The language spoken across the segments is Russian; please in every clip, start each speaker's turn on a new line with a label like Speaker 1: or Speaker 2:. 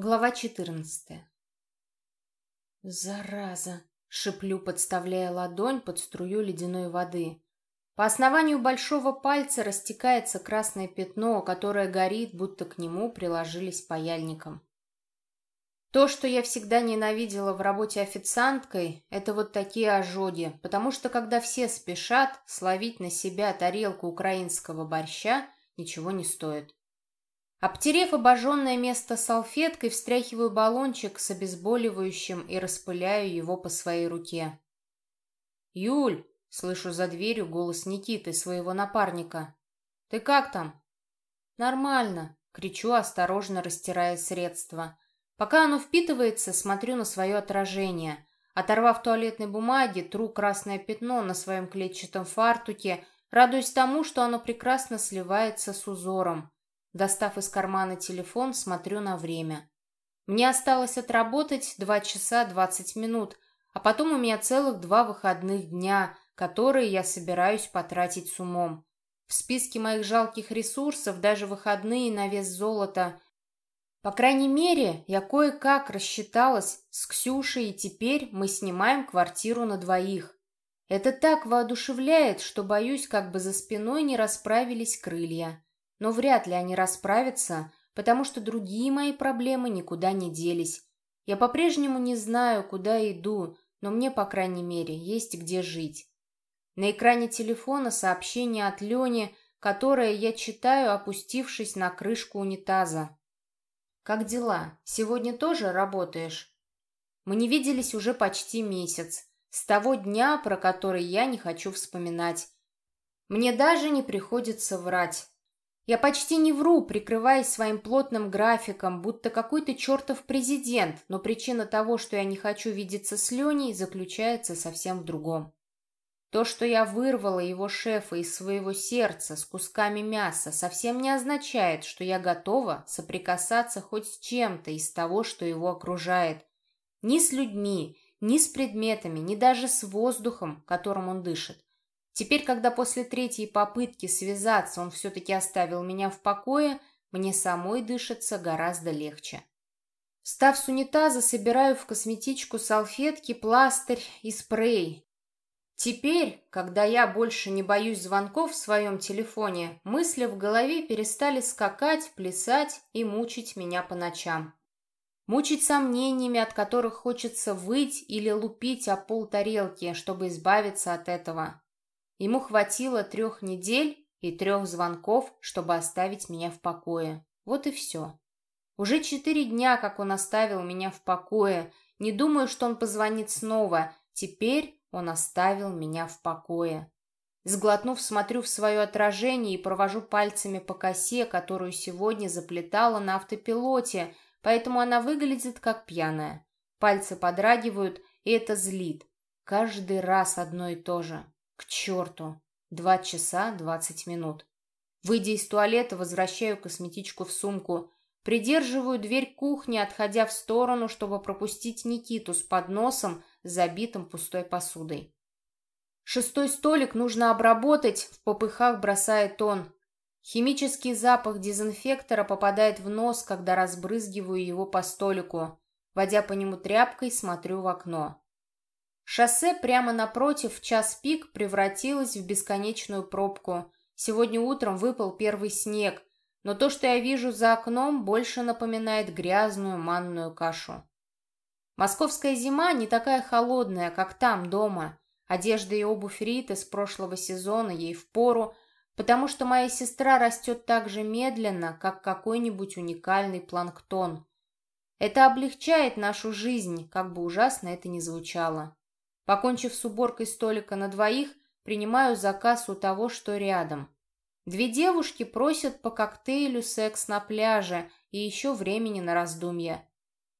Speaker 1: Глава 14 «Зараза!» — шиплю, подставляя ладонь под струю ледяной воды. По основанию большого пальца растекается красное пятно, которое горит, будто к нему приложились паяльником. То, что я всегда ненавидела в работе официанткой, это вот такие ожоги, потому что когда все спешат, словить на себя тарелку украинского борща ничего не стоит. Обтерев обожженное место салфеткой, встряхиваю баллончик с обезболивающим и распыляю его по своей руке. «Юль!» — слышу за дверью голос Никиты, своего напарника. «Ты как там?» «Нормально!» — кричу, осторожно растирая средство. Пока оно впитывается, смотрю на свое отражение. Оторвав туалетной бумаги, тру красное пятно на своем клетчатом фартуке, радуясь тому, что оно прекрасно сливается с узором. Достав из кармана телефон, смотрю на время. Мне осталось отработать два часа двадцать минут, а потом у меня целых два выходных дня, которые я собираюсь потратить с умом. В списке моих жалких ресурсов даже выходные на вес золота. По крайней мере, я кое-как рассчиталась с Ксюшей, и теперь мы снимаем квартиру на двоих. Это так воодушевляет, что боюсь, как бы за спиной не расправились крылья. Но вряд ли они расправятся, потому что другие мои проблемы никуда не делись. Я по-прежнему не знаю, куда иду, но мне, по крайней мере, есть где жить. На экране телефона сообщение от Лени, которое я читаю, опустившись на крышку унитаза. «Как дела? Сегодня тоже работаешь?» Мы не виделись уже почти месяц, с того дня, про который я не хочу вспоминать. Мне даже не приходится врать. Я почти не вру, прикрываясь своим плотным графиком, будто какой-то чертов президент, но причина того, что я не хочу видеться с Леней, заключается совсем в другом. То, что я вырвала его шефа из своего сердца с кусками мяса, совсем не означает, что я готова соприкасаться хоть с чем-то из того, что его окружает. Ни с людьми, ни с предметами, ни даже с воздухом, которым он дышит. Теперь, когда после третьей попытки связаться он все-таки оставил меня в покое, мне самой дышится гораздо легче. Встав с унитаза, собираю в косметичку салфетки, пластырь и спрей. Теперь, когда я больше не боюсь звонков в своем телефоне, мысли в голове перестали скакать, плясать и мучить меня по ночам. Мучить сомнениями, от которых хочется выть или лупить о пол тарелки, чтобы избавиться от этого. Ему хватило трех недель и трех звонков, чтобы оставить меня в покое. Вот и все. Уже четыре дня, как он оставил меня в покое. Не думаю, что он позвонит снова. Теперь он оставил меня в покое. Сглотнув, смотрю в свое отражение и провожу пальцами по косе, которую сегодня заплетала на автопилоте, поэтому она выглядит как пьяная. Пальцы подрагивают, и это злит. Каждый раз одно и то же. К черту! Два часа двадцать минут. Выйдя из туалета, возвращаю косметичку в сумку. Придерживаю дверь кухни, отходя в сторону, чтобы пропустить Никиту с подносом, забитым пустой посудой. Шестой столик нужно обработать, в попыхах бросает он. Химический запах дезинфектора попадает в нос, когда разбрызгиваю его по столику. Водя по нему тряпкой, смотрю в окно. Шоссе прямо напротив в час пик превратилось в бесконечную пробку. Сегодня утром выпал первый снег, но то, что я вижу за окном, больше напоминает грязную манную кашу. Московская зима не такая холодная, как там, дома. Одежда и обувь Риты с прошлого сезона ей впору, потому что моя сестра растет так же медленно, как какой-нибудь уникальный планктон. Это облегчает нашу жизнь, как бы ужасно это ни звучало. Покончив с уборкой столика на двоих, принимаю заказ у того, что рядом. Две девушки просят по коктейлю секс на пляже и еще времени на раздумья.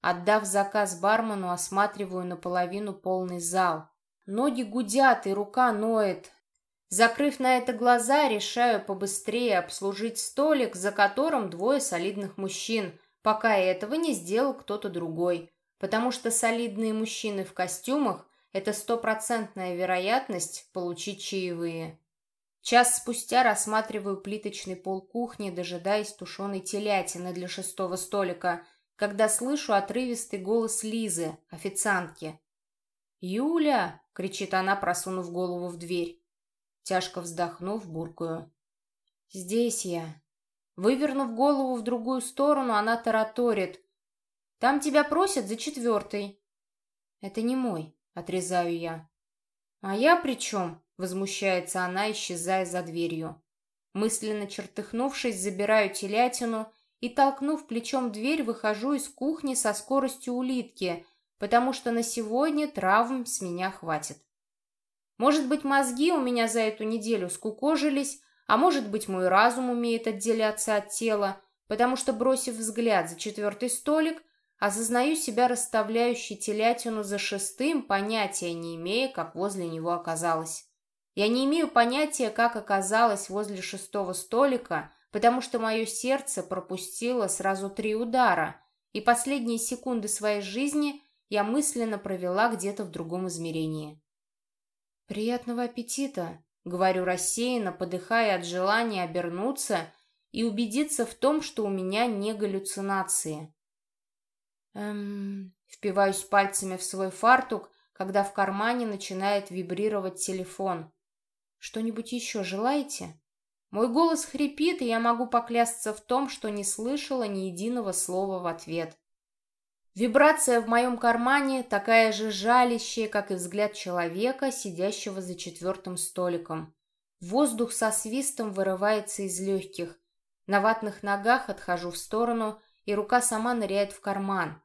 Speaker 1: Отдав заказ бармену, осматриваю наполовину полный зал. Ноги гудят и рука ноет. Закрыв на это глаза, решаю побыстрее обслужить столик, за которым двое солидных мужчин, пока этого не сделал кто-то другой. Потому что солидные мужчины в костюмах это стопроцентная вероятность получить чаевые. Час спустя рассматриваю плиточный пол кухни, дожидаясь тушеной телятины для шестого столика. когда слышу отрывистый голос Лизы, официантки. «Юля!» — кричит она, просунув голову в дверь. Тяжко вздохнув, буркую. «Здесь я». Вывернув голову в другую сторону, она тараторит. «Там тебя просят за четвертый». «Это не мой», — отрезаю я. «А я при чем?» — возмущается она, исчезая за дверью. Мысленно чертыхнувшись, забираю телятину и, толкнув плечом дверь, выхожу из кухни со скоростью улитки, потому что на сегодня травм с меня хватит. Может быть, мозги у меня за эту неделю скукожились, а может быть, мой разум умеет отделяться от тела, потому что, бросив взгляд за четвертый столик, осознаю себя расставляющей телятину за шестым, понятия не имея, как возле него оказалось. Я не имею понятия, как оказалось возле шестого столика, потому что мое сердце пропустило сразу три удара, и последние секунды своей жизни я мысленно провела где-то в другом измерении. «Приятного аппетита!» — говорю рассеянно, подыхая от желания обернуться и убедиться в том, что у меня не галлюцинации. Эм... Впиваюсь пальцами в свой фартук, когда в кармане начинает вибрировать телефон. Что-нибудь еще желаете? Мой голос хрипит, и я могу поклясться в том, что не слышала ни единого слова в ответ. Вибрация в моем кармане такая же жалящая, как и взгляд человека, сидящего за четвертым столиком. Воздух со свистом вырывается из легких. На ватных ногах отхожу в сторону, и рука сама ныряет в карман.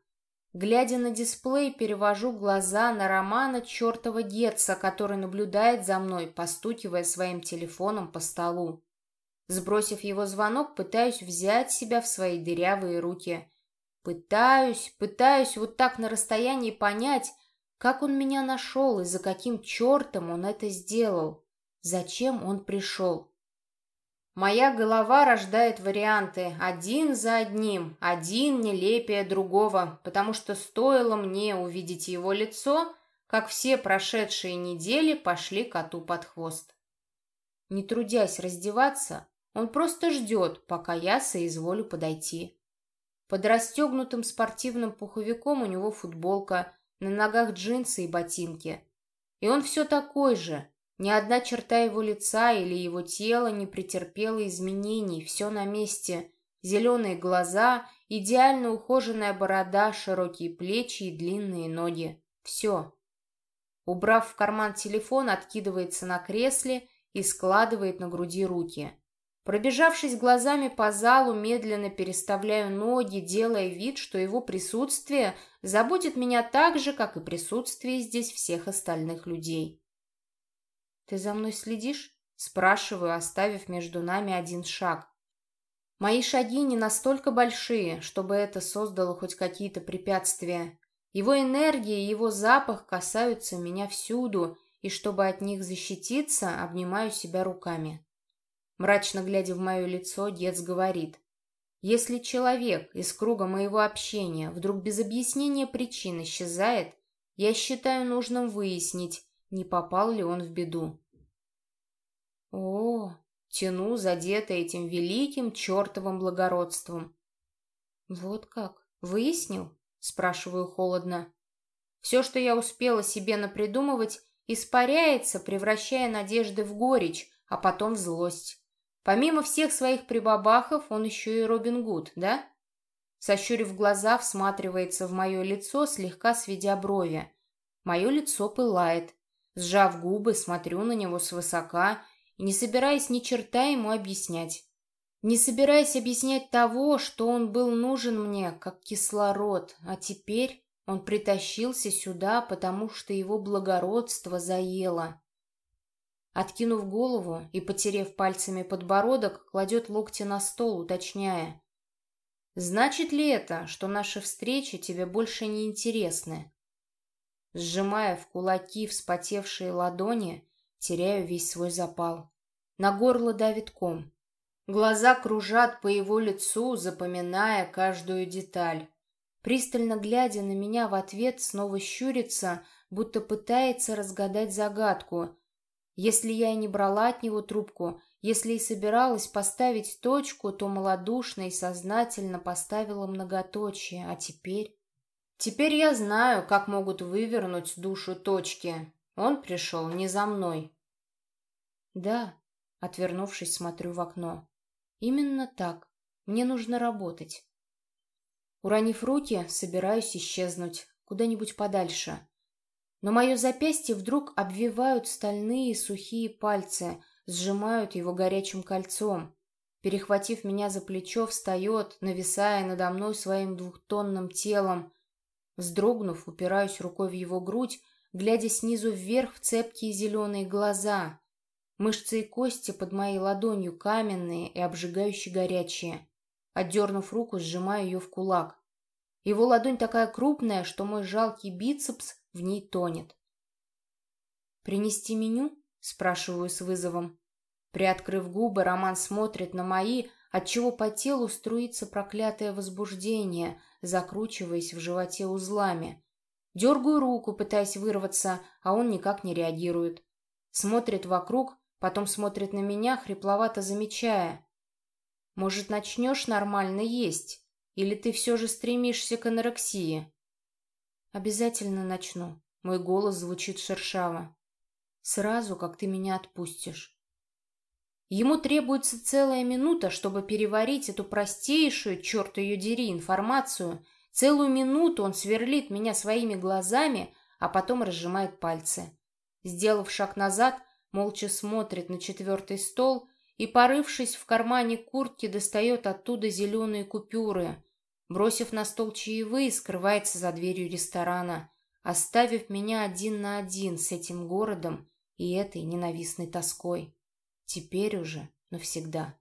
Speaker 1: Глядя на дисплей, перевожу глаза на Романа чертова Гетца, который наблюдает за мной, постукивая своим телефоном по столу. Сбросив его звонок, пытаюсь взять себя в свои дырявые руки. Пытаюсь, пытаюсь вот так на расстоянии понять, как он меня нашел и за каким чертом он это сделал. Зачем он пришел? Моя голова рождает варианты один за одним, один нелепее другого, потому что стоило мне увидеть его лицо, как все прошедшие недели пошли коту под хвост. Не трудясь раздеваться, он просто ждет, пока я соизволю подойти. Под расстегнутым спортивным пуховиком у него футболка, на ногах джинсы и ботинки. И он все такой же, ни одна черта его лица или его тела не претерпела изменений, все на месте. Зеленые глаза, идеально ухоженная борода, широкие плечи и длинные ноги. Все. Убрав в карман телефон, откидывается на кресле и складывает на груди руки. Пробежавшись глазами по залу, медленно переставляю ноги, делая вид, что его присутствие заботит меня так же, как и присутствие здесь всех остальных людей. «Ты за мной следишь?» — спрашиваю, оставив между нами один шаг. Мои шаги не настолько большие, чтобы это создало хоть какие-то препятствия. Его энергия и его запах касаются меня всюду, и чтобы от них защититься, обнимаю себя руками. Мрачно глядя в мое лицо, дед говорит. «Если человек из круга моего общения вдруг без объяснения причин исчезает, я считаю нужным выяснить, не попал ли он в беду. О, тяну, задетая этим великим чертовым благородством. Вот как? Выяснил? Спрашиваю холодно. Все, что я успела себе напридумывать, испаряется, превращая надежды в горечь, а потом в злость. Помимо всех своих прибабахов, он еще и Робин Гуд, да? Сощурив глаза, всматривается в мое лицо, слегка сведя брови. Мое лицо пылает. Сжав губы, смотрю на него свысока и не собираясь ни черта ему объяснять. Не собираясь объяснять того, что он был нужен мне, как кислород, а теперь он притащился сюда, потому что его благородство заело. Откинув голову и потерев пальцами подбородок, кладет локти на стол, уточняя. «Значит ли это, что наши встречи тебе больше не интересны?» Сжимая в кулаки вспотевшие ладони, теряю весь свой запал. На горло давит ком. Глаза кружат по его лицу, запоминая каждую деталь. Пристально глядя на меня в ответ, снова щурится, будто пытается разгадать загадку. Если я и не брала от него трубку, Если и собиралась поставить точку, то малодушно и сознательно поставила многоточие, а теперь... Теперь я знаю, как могут вывернуть душу точки. Он пришел не за мной. Да, отвернувшись, смотрю в окно. Именно так. Мне нужно работать. Уронив руки, собираюсь исчезнуть куда-нибудь подальше. Но мое запястье вдруг обвивают стальные сухие пальцы, сжимают его горячим кольцом. Перехватив меня за плечо, встает, нависая надо мной своим двухтонным телом. Вздрогнув, упираюсь рукой в его грудь, глядя снизу вверх в цепкие зеленые глаза. Мышцы и кости под моей ладонью каменные и обжигающе горячие. Отдернув руку, сжимаю ее в кулак. Его ладонь такая крупная, что мой жалкий бицепс в ней тонет. «Принести меню?» — спрашиваю с вызовом. Приоткрыв губы, Роман смотрит на мои, отчего по телу струится проклятое возбуждение, закручиваясь в животе узлами. Дергаю руку, пытаясь вырваться, а он никак не реагирует. Смотрит вокруг, потом смотрит на меня, хрипловато замечая. «Может, начнешь нормально есть? Или ты все же стремишься к анорексии?» «Обязательно начну». Мой голос звучит шершаво. «Сразу, как ты меня отпустишь». Ему требуется целая минута, чтобы переварить эту простейшую, черт ее дери, информацию. Целую минуту он сверлит меня своими глазами, а потом разжимает пальцы. Сделав шаг назад, молча смотрит на четвертый стол и, порывшись в кармане куртки, достает оттуда зеленые купюры. Бросив на стол чаевые, скрывается за дверью ресторана, оставив меня один на один с этим городом и этой ненавистной тоской. Теперь уже навсегда.